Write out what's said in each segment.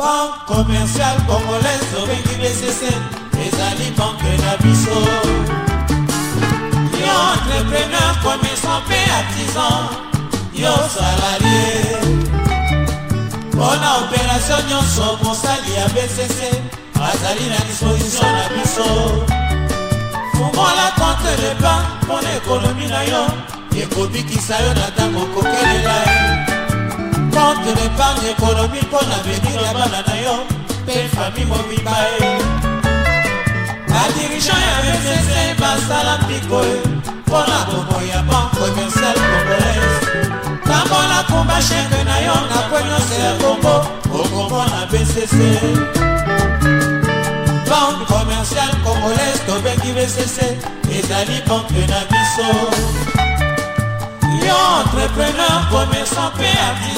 banke commerciale congolaise obengi bcc ezali banke na biso yo entrepreneur commerçant mpe artisan yo salarie mpona opération nyonso mosali ya bcc azali na disposition na biso fungola compte de banke mpona ekonomi na yo ekobikisa yo na ntango kokelela compte d'épargne économique mpo na venir ya bana na yo mpe fami mobimba ye badirigeant ya vvc basala mbiko ye mpo na bomoi ya banque commerciale congolaise tambola kumba shenge na yo na po nyonso ya kongo okomona bcc banque commerciale congolaise tobengi bcc ezali banke na biso commerçants, entrepreneur, commerçant, paix,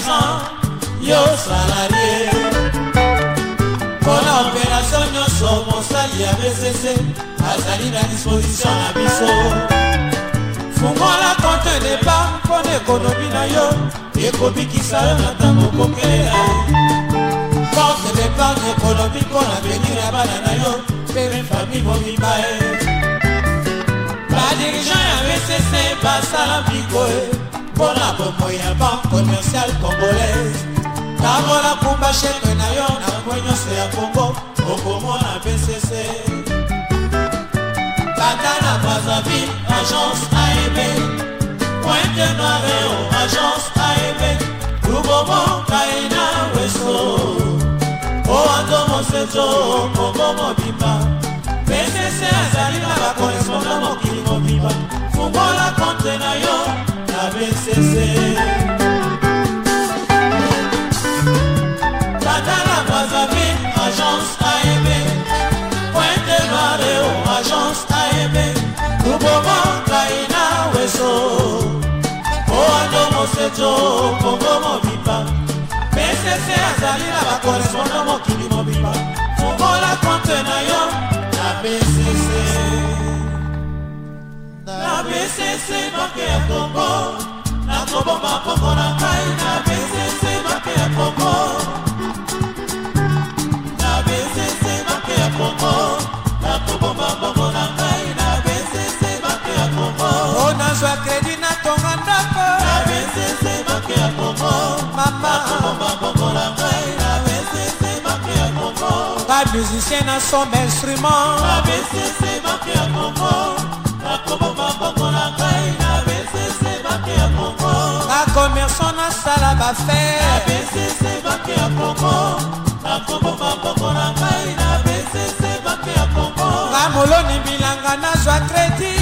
ans, yo salarié. la opération à bcc salir à disposition La biso la compte départ hein. Pour l'économie, na yo qui yo Pour ntango kokeya compte départ la mpona venir à bana yo Pas bcc matombo ya banque commerciale congolaise tabola kumba shekwe na yo na mbwe nyonso ya kongo okomona pcc kata na brazzaville agence aeb pointe noireo agence aeb lubomo kaina weso owanzo moseto kongo mobimba pcc azali na bakorespondant mokili mobimba fungola konte na yo misese tadala brazzaville agence aeb pointe mareo agence aeb lubomo kaina weso oando moseto kongo mobimba misese azali na bakorespondant mokili mobimba fungola konte na yo na misese na misese banke ya kongo koboma kongo na ngai na bcc make ya kongo na bcc make ya kongo na koboma kongo na ngai na bcc make ya kongo o oh, nazwa kredi na tonga ndako na bcc make ya kongo mama koboma kongo na ngai na bcc make ya kongo ba musicien na sombe instrument na bcc make ya kongo na koboma kongo na ngai bakomersan nasala bafere abcc banke ya kongo nakoboma mboko na ngai na abcc banke ya kongo ramoloni bilanga nazwa kredi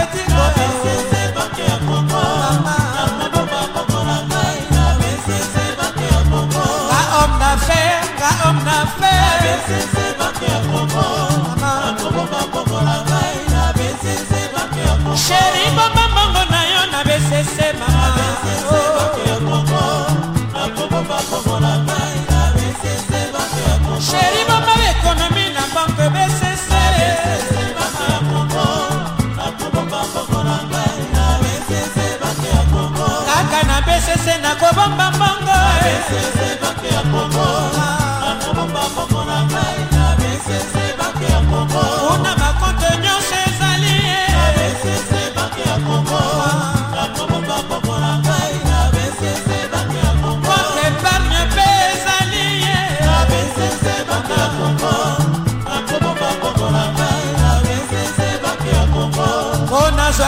besese bato ya kongo akoboma kongola ngai na besese bato ya kongo sheri boma mbongo na yo na besese mama besese bato ya kongo akoboma kongola ngai na besese bato ya kongo sheri boma ekonomi na banke besese besese bato ya kongo akoboma kongola ngai na besese bato ya kongo kaka na besese nakobomba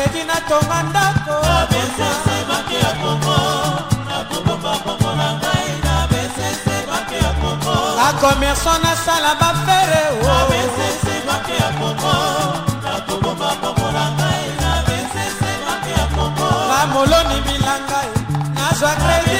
kredi natonga ndako abesese bake ya kongo nakobomba kongo na ngai na besese bake ya kongo bakomerso nasala bafere abesese bake ya kongo nakobomba kongo na ngai na besese bake ya kongo bamoloni bilanga eh. nazwa kredi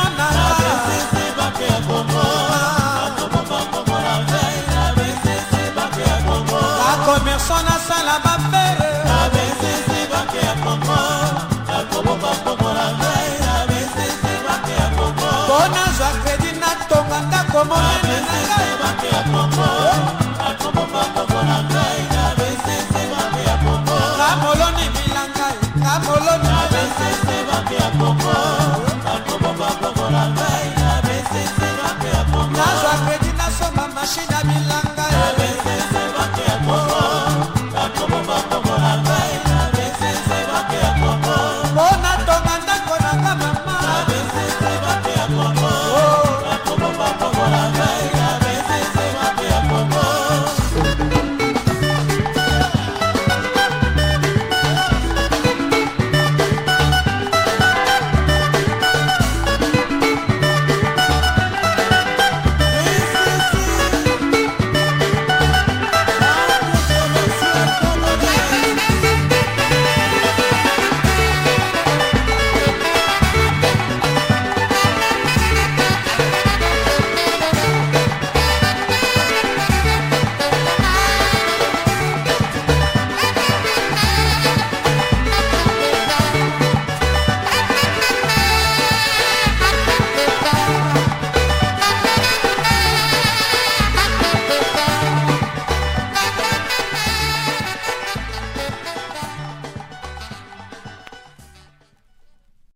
I'm a